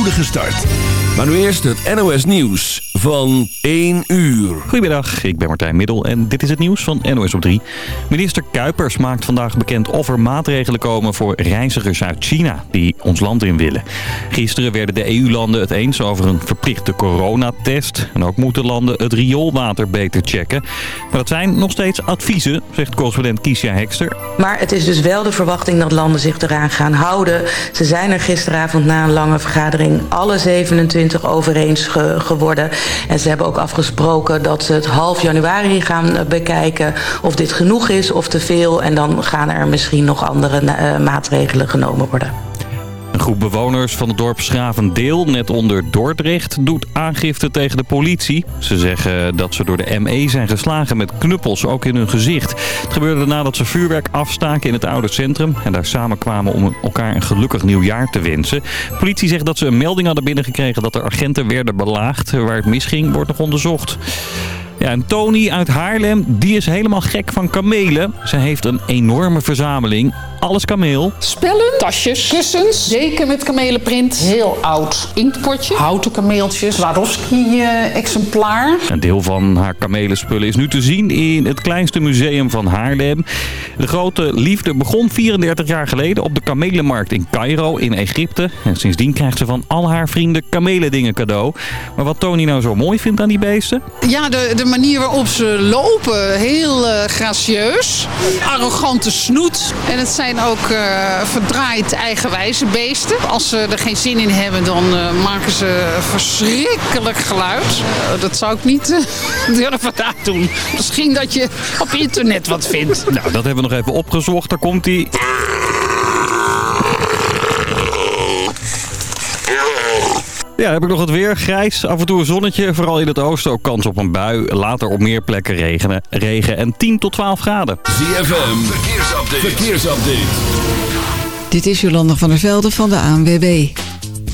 voorspoedige start. Maar nu eerst het NOS Nieuws van 1 uur. Goedemiddag, ik ben Martijn Middel en dit is het nieuws van NOS op 3. Minister Kuipers maakt vandaag bekend of er maatregelen komen voor reizigers uit China die ons land in willen. Gisteren werden de EU-landen het eens over een verplichte coronatest. En ook moeten landen het rioolwater beter checken. Maar dat zijn nog steeds adviezen, zegt correspondent Kiesja Hekster. Maar het is dus wel de verwachting dat landen zich eraan gaan houden. Ze zijn er gisteravond na een lange vergadering alle 27 over eens geworden. En ze hebben ook afgesproken dat ze het half januari gaan bekijken of dit genoeg is of te veel. En dan gaan er misschien nog andere uh, maatregelen genomen worden. Een groep bewoners van het dorp Schravendeel, net onder Dordrecht, doet aangifte tegen de politie. Ze zeggen dat ze door de ME zijn geslagen met knuppels, ook in hun gezicht. Het gebeurde nadat ze vuurwerk afstaken in het oude centrum en daar samenkwamen om elkaar een gelukkig nieuwjaar te wensen. De politie zegt dat ze een melding hadden binnengekregen dat er agenten werden belaagd. Waar het misging wordt nog onderzocht. Ja, en Tony uit Haarlem, die is helemaal gek van kamelen. Ze heeft een enorme verzameling. Alles kameel. Spellen, tasjes, kussens, deken met kamelenprint. Heel oud inktpotje, houten kameeltjes, Swarovski-exemplaar. Een deel van haar kamelenspullen is nu te zien in het kleinste museum van Haarlem. De grote liefde begon 34 jaar geleden op de kamelenmarkt in Cairo in Egypte. En sindsdien krijgt ze van al haar vrienden kamelendingen cadeau. Maar wat Tony nou zo mooi vindt aan die beesten? Ja, de, de manier waarop ze lopen. Heel uh, gracieus. Arrogante snoet. En het zijn ook uh, verdraaid eigenwijze beesten. Als ze er geen zin in hebben, dan uh, maken ze verschrikkelijk geluid. dat zou ik niet durven doen. Misschien dat je op internet wat vindt. Nou, dat hebben we nog even opgezocht. Daar komt hij. Ja, heb ik nog het weer. Grijs, af en toe een zonnetje. Vooral in het oosten ook kans op een bui. Later op meer plekken regenen, regen en 10 tot 12 graden. ZFM, verkeersupdate. verkeersupdate. Dit is Jolanda van der Velde van de ANWB.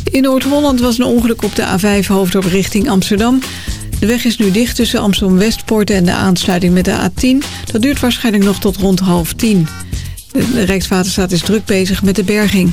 In Noord-Holland was een ongeluk op de A5 hoofdop richting Amsterdam. De weg is nu dicht tussen Amsterdam-Westpoort en de aansluiting met de A10. Dat duurt waarschijnlijk nog tot rond half tien. De Rijkswaterstaat is druk bezig met de berging.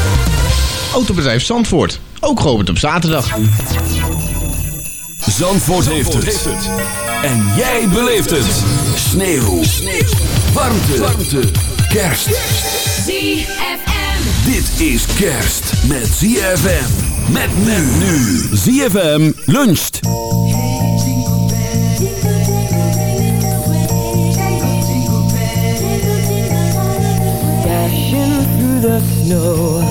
Autobedrijf Zandvoort. Ook geopend op zaterdag. Zandvoort, heeft, het. En jij beleeft het. Sneeuw. Sneeuw. Warmte. Warmte. Kerst. ZFM. Dit is kerst met ZFM. Met men nu. ZFM luncht. Dashing through the snow.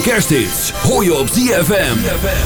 Grootste kersthits hoor je op ZFM.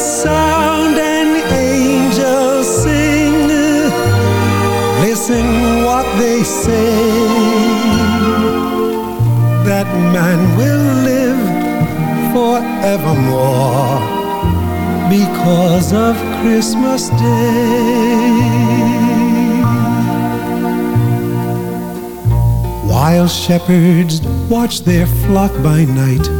Sound and angels sing. Listen what they say. That man will live forevermore because of Christmas Day. While shepherds watch their flock by night,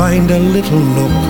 Find a little nook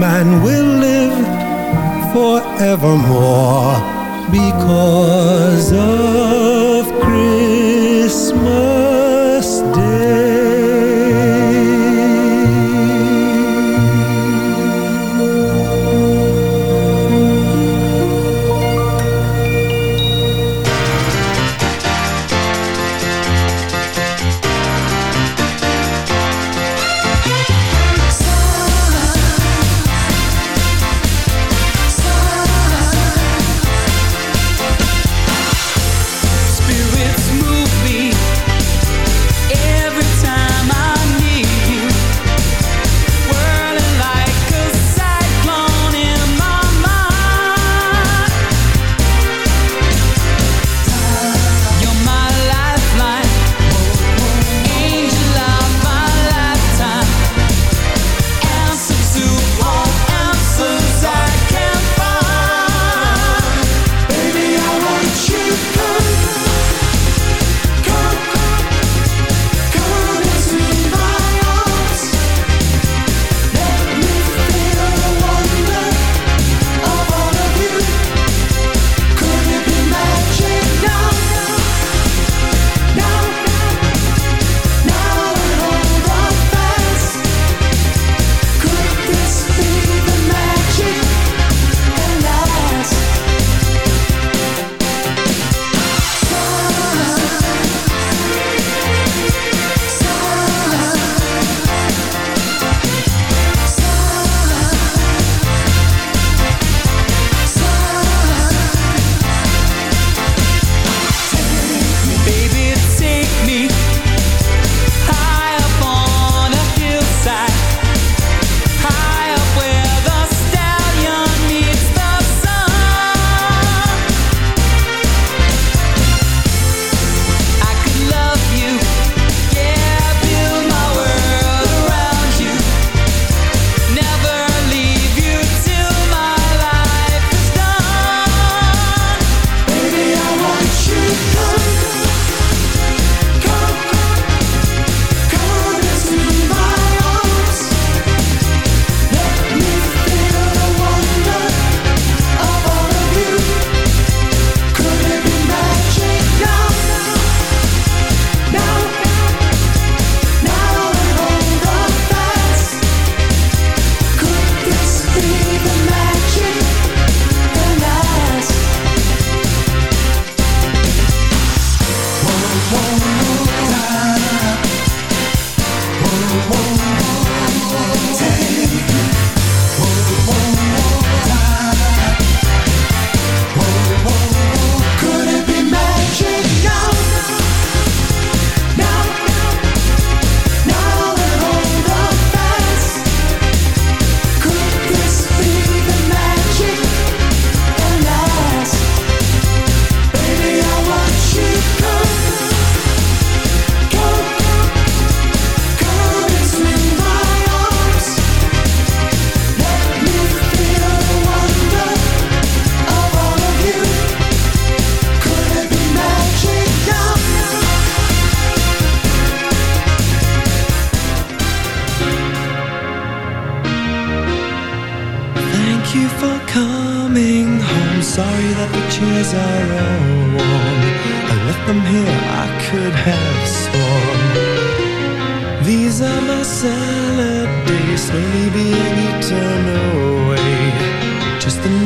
Man will live forevermore because of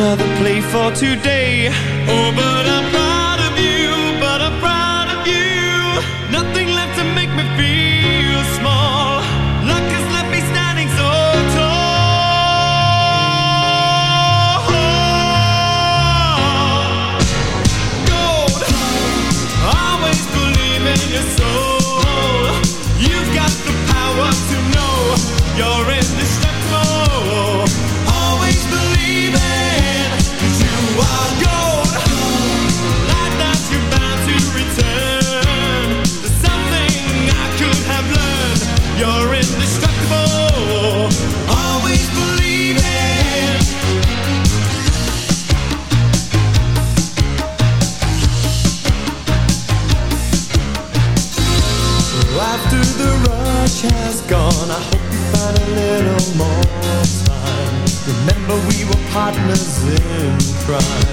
another play for today. Oh, but I partners in crime.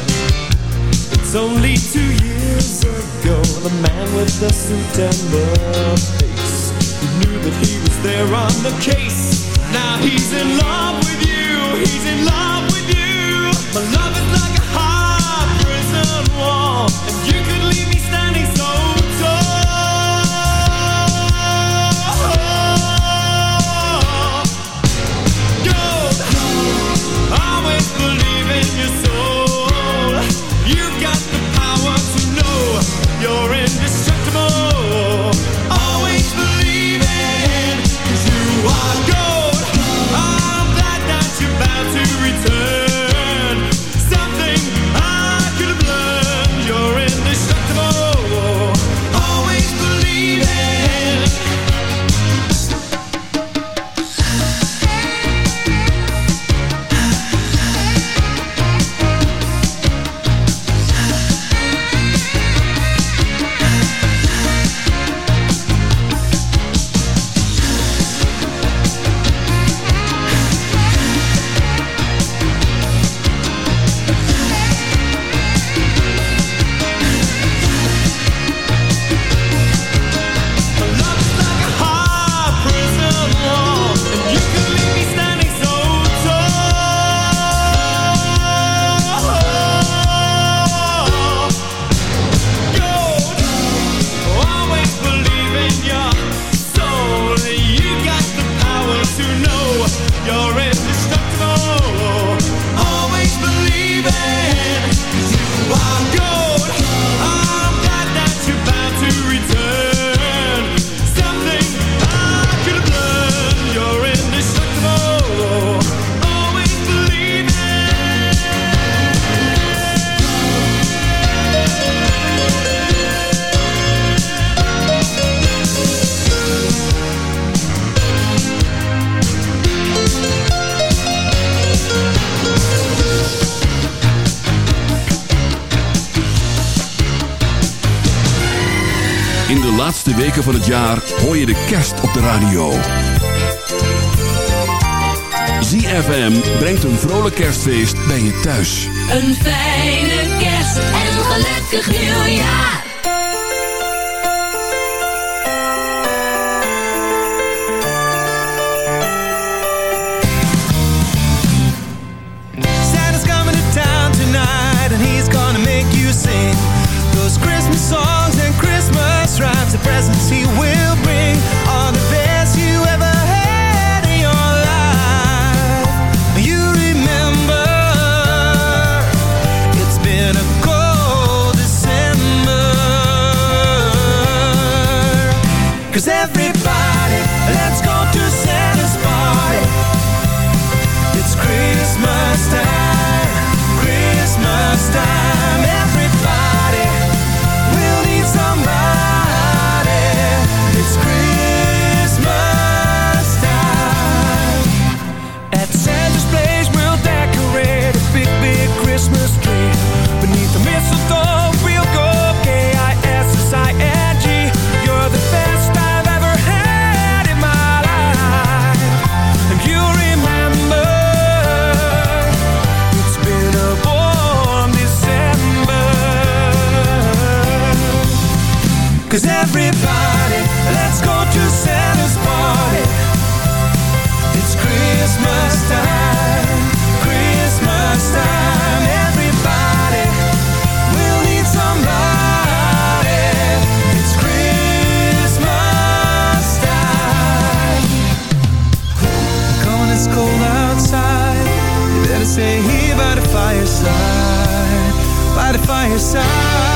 It's only two years ago, the man with the suit and the face, he knew that he was there on the case. Now he's in love with you, he's in love with you. My love is like a high prison wall, and you can van het jaar hoor je de kerst op de radio. ZFM brengt een vrolijk kerstfeest bij je thuis. By the fireside. Cause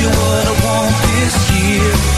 you what I want this year.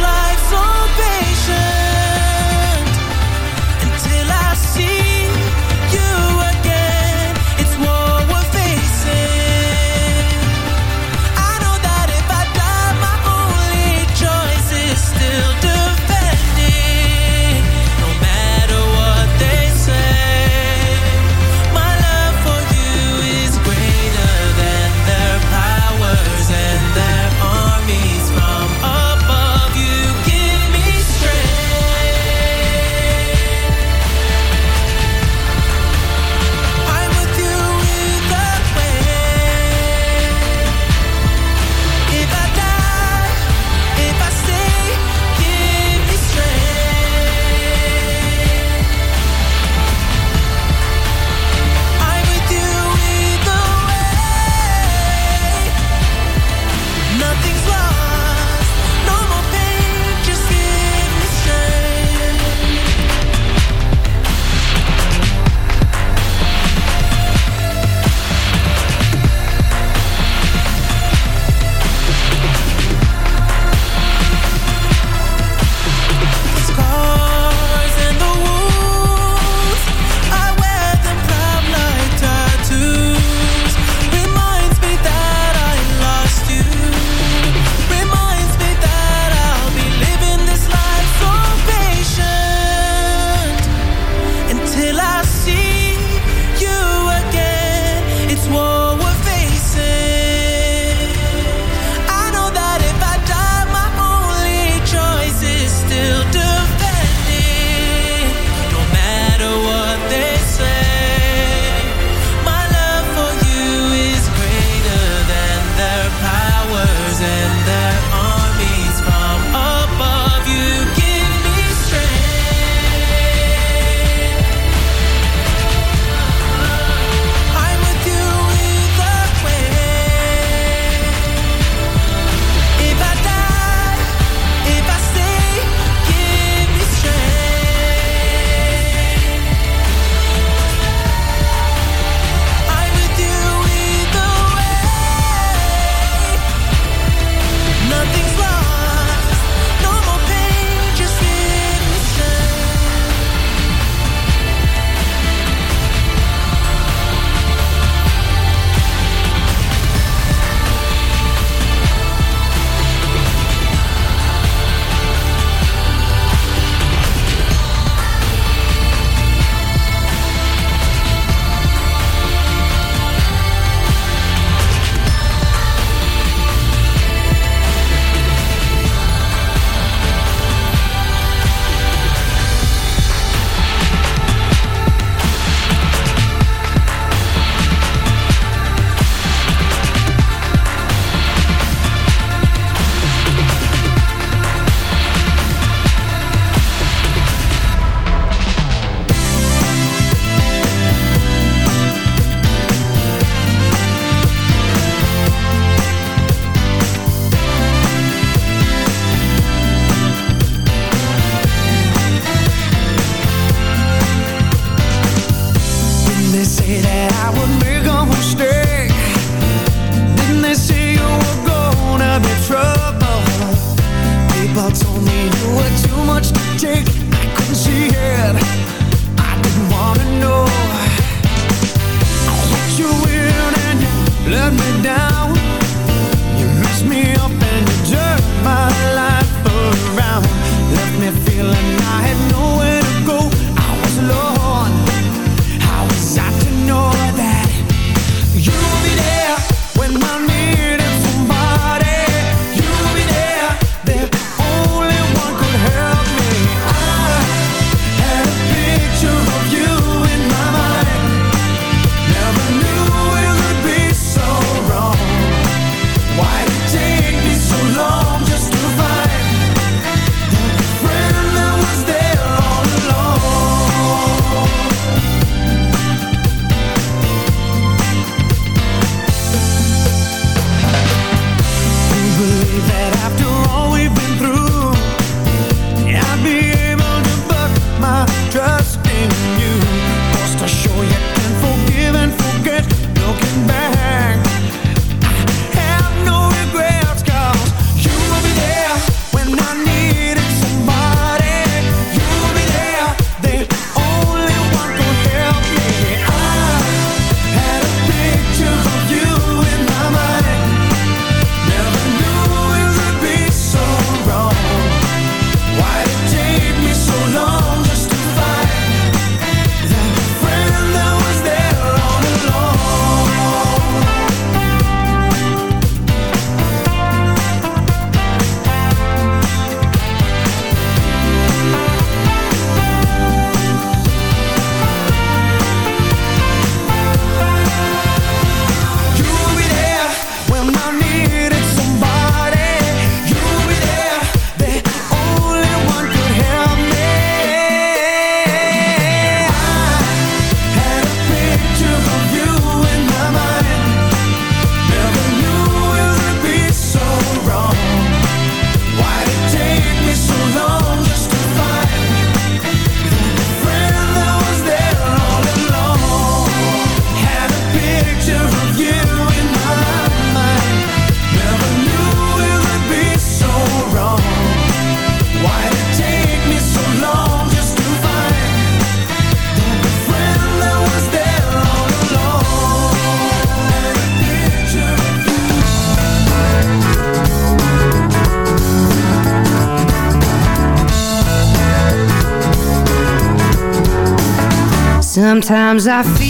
Life so Sometimes I feel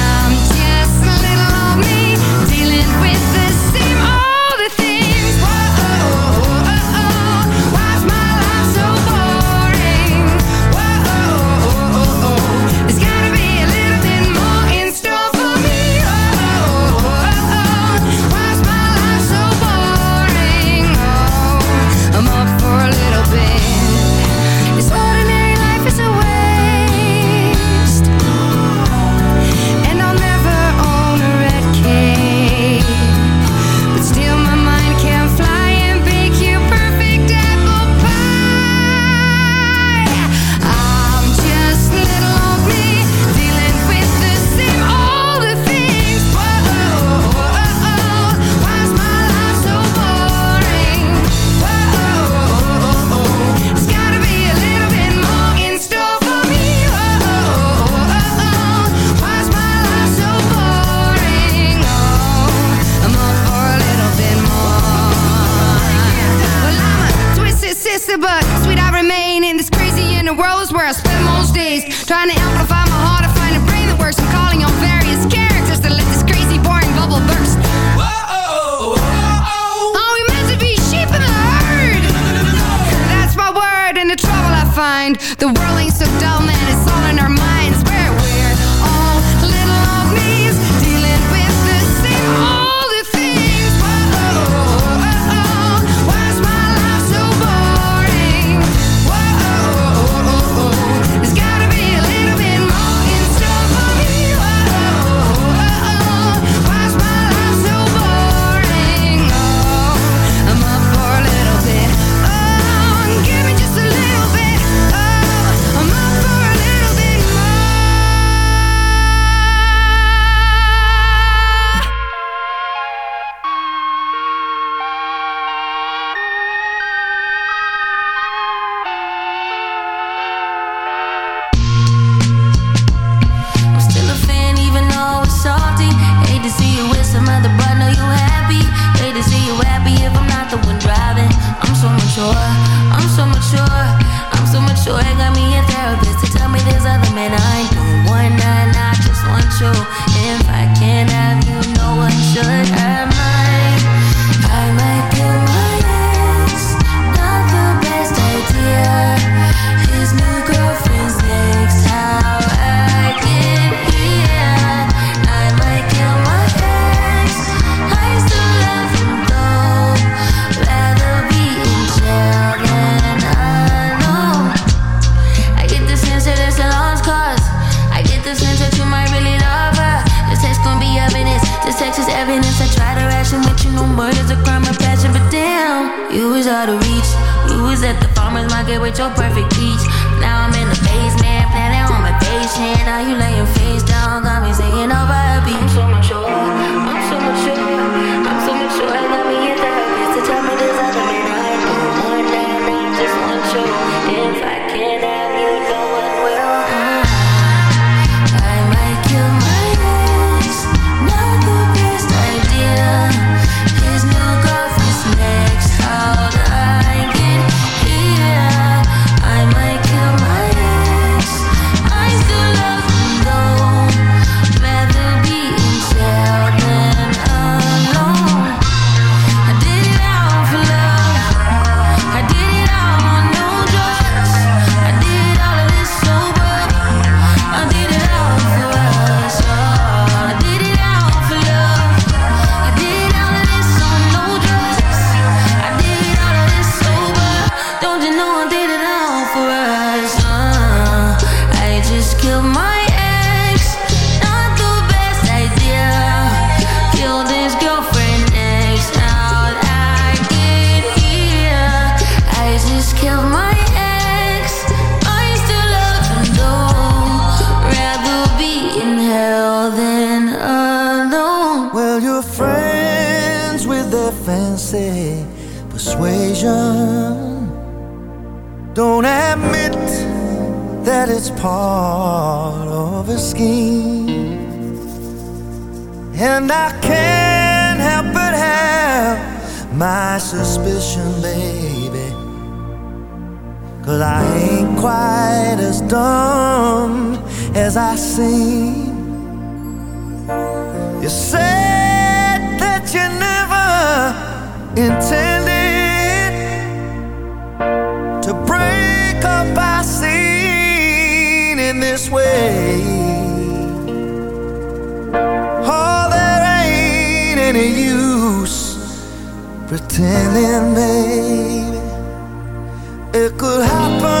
mind. The world ain't so dumb. pretending, baby, it could happen.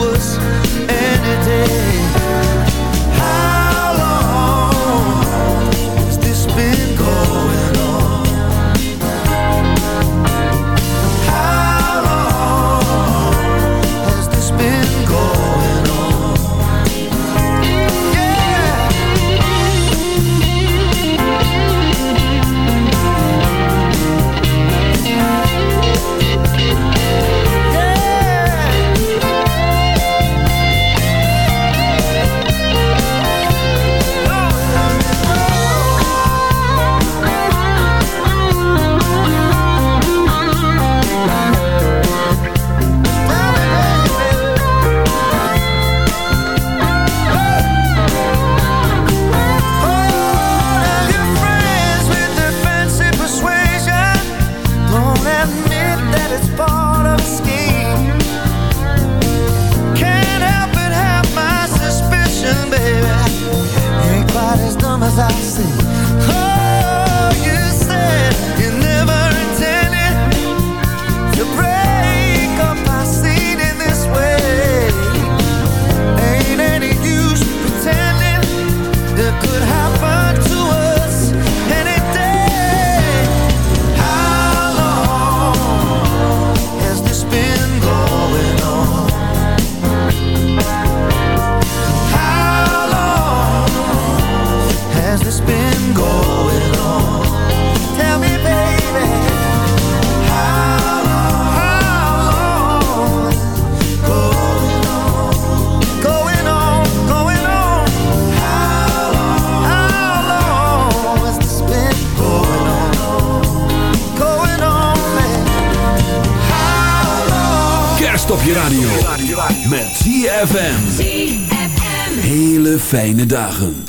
fijne dagen.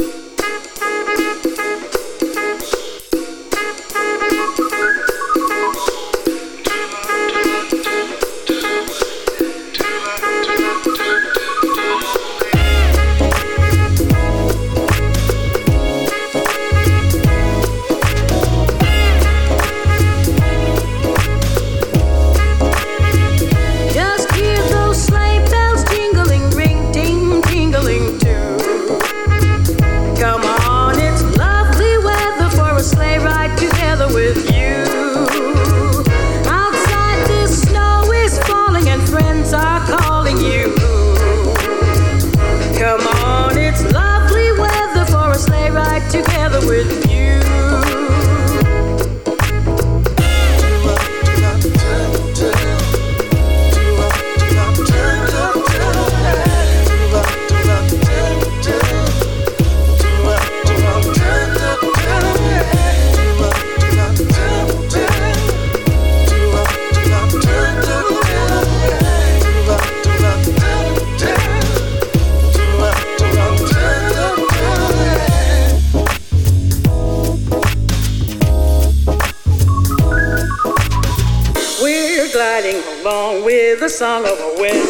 Song of a wintry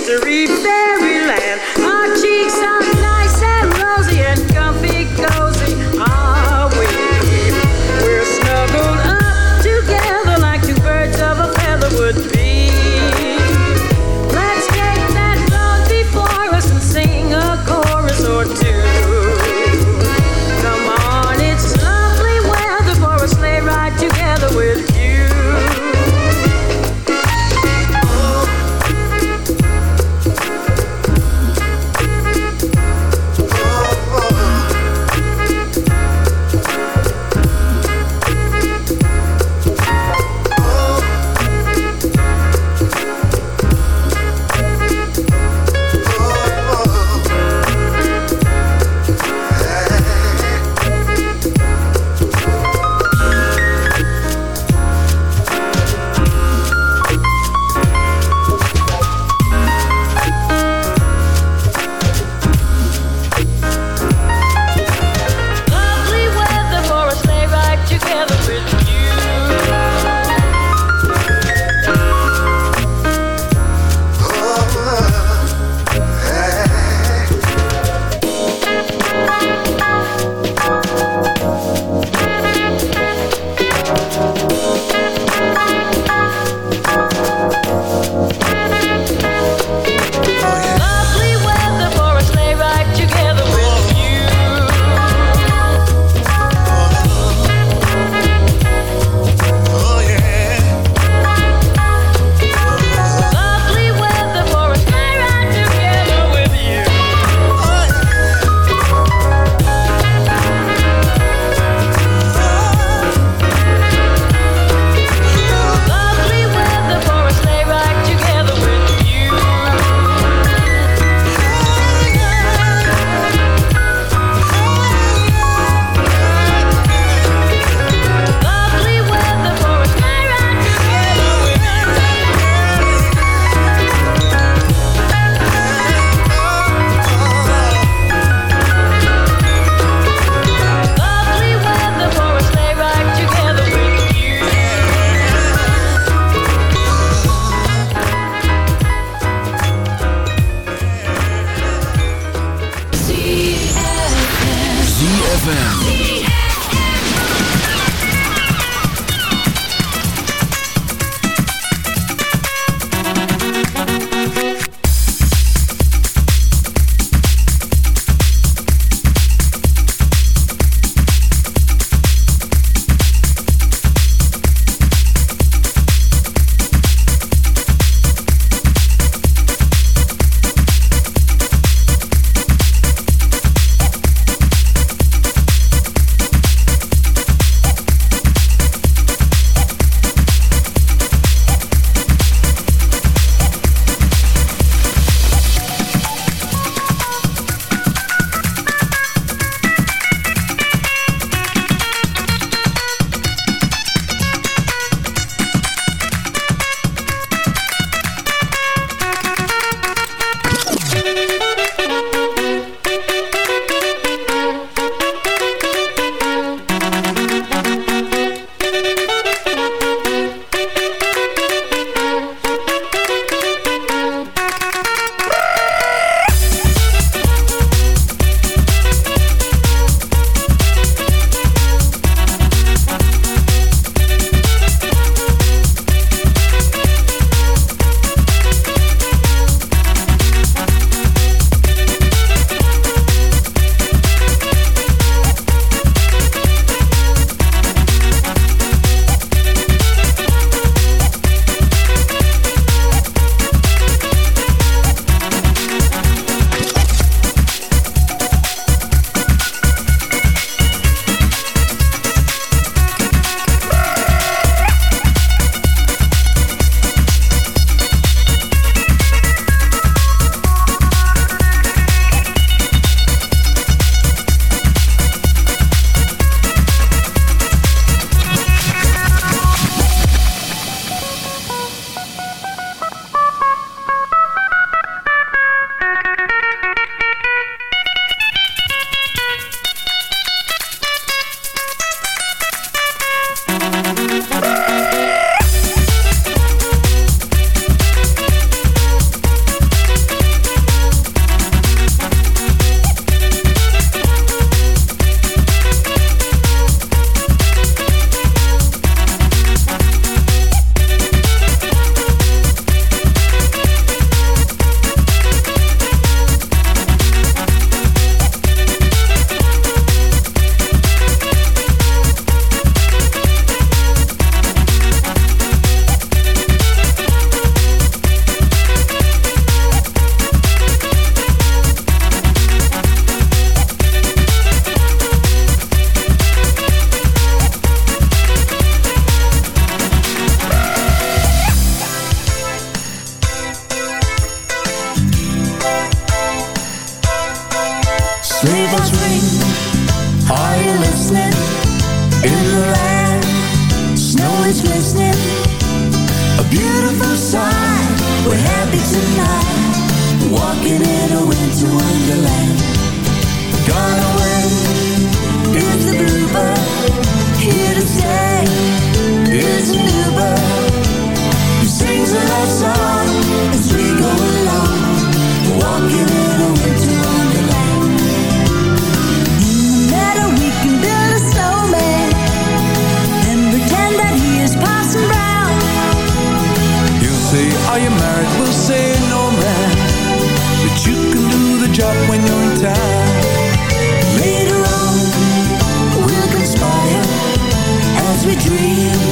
dream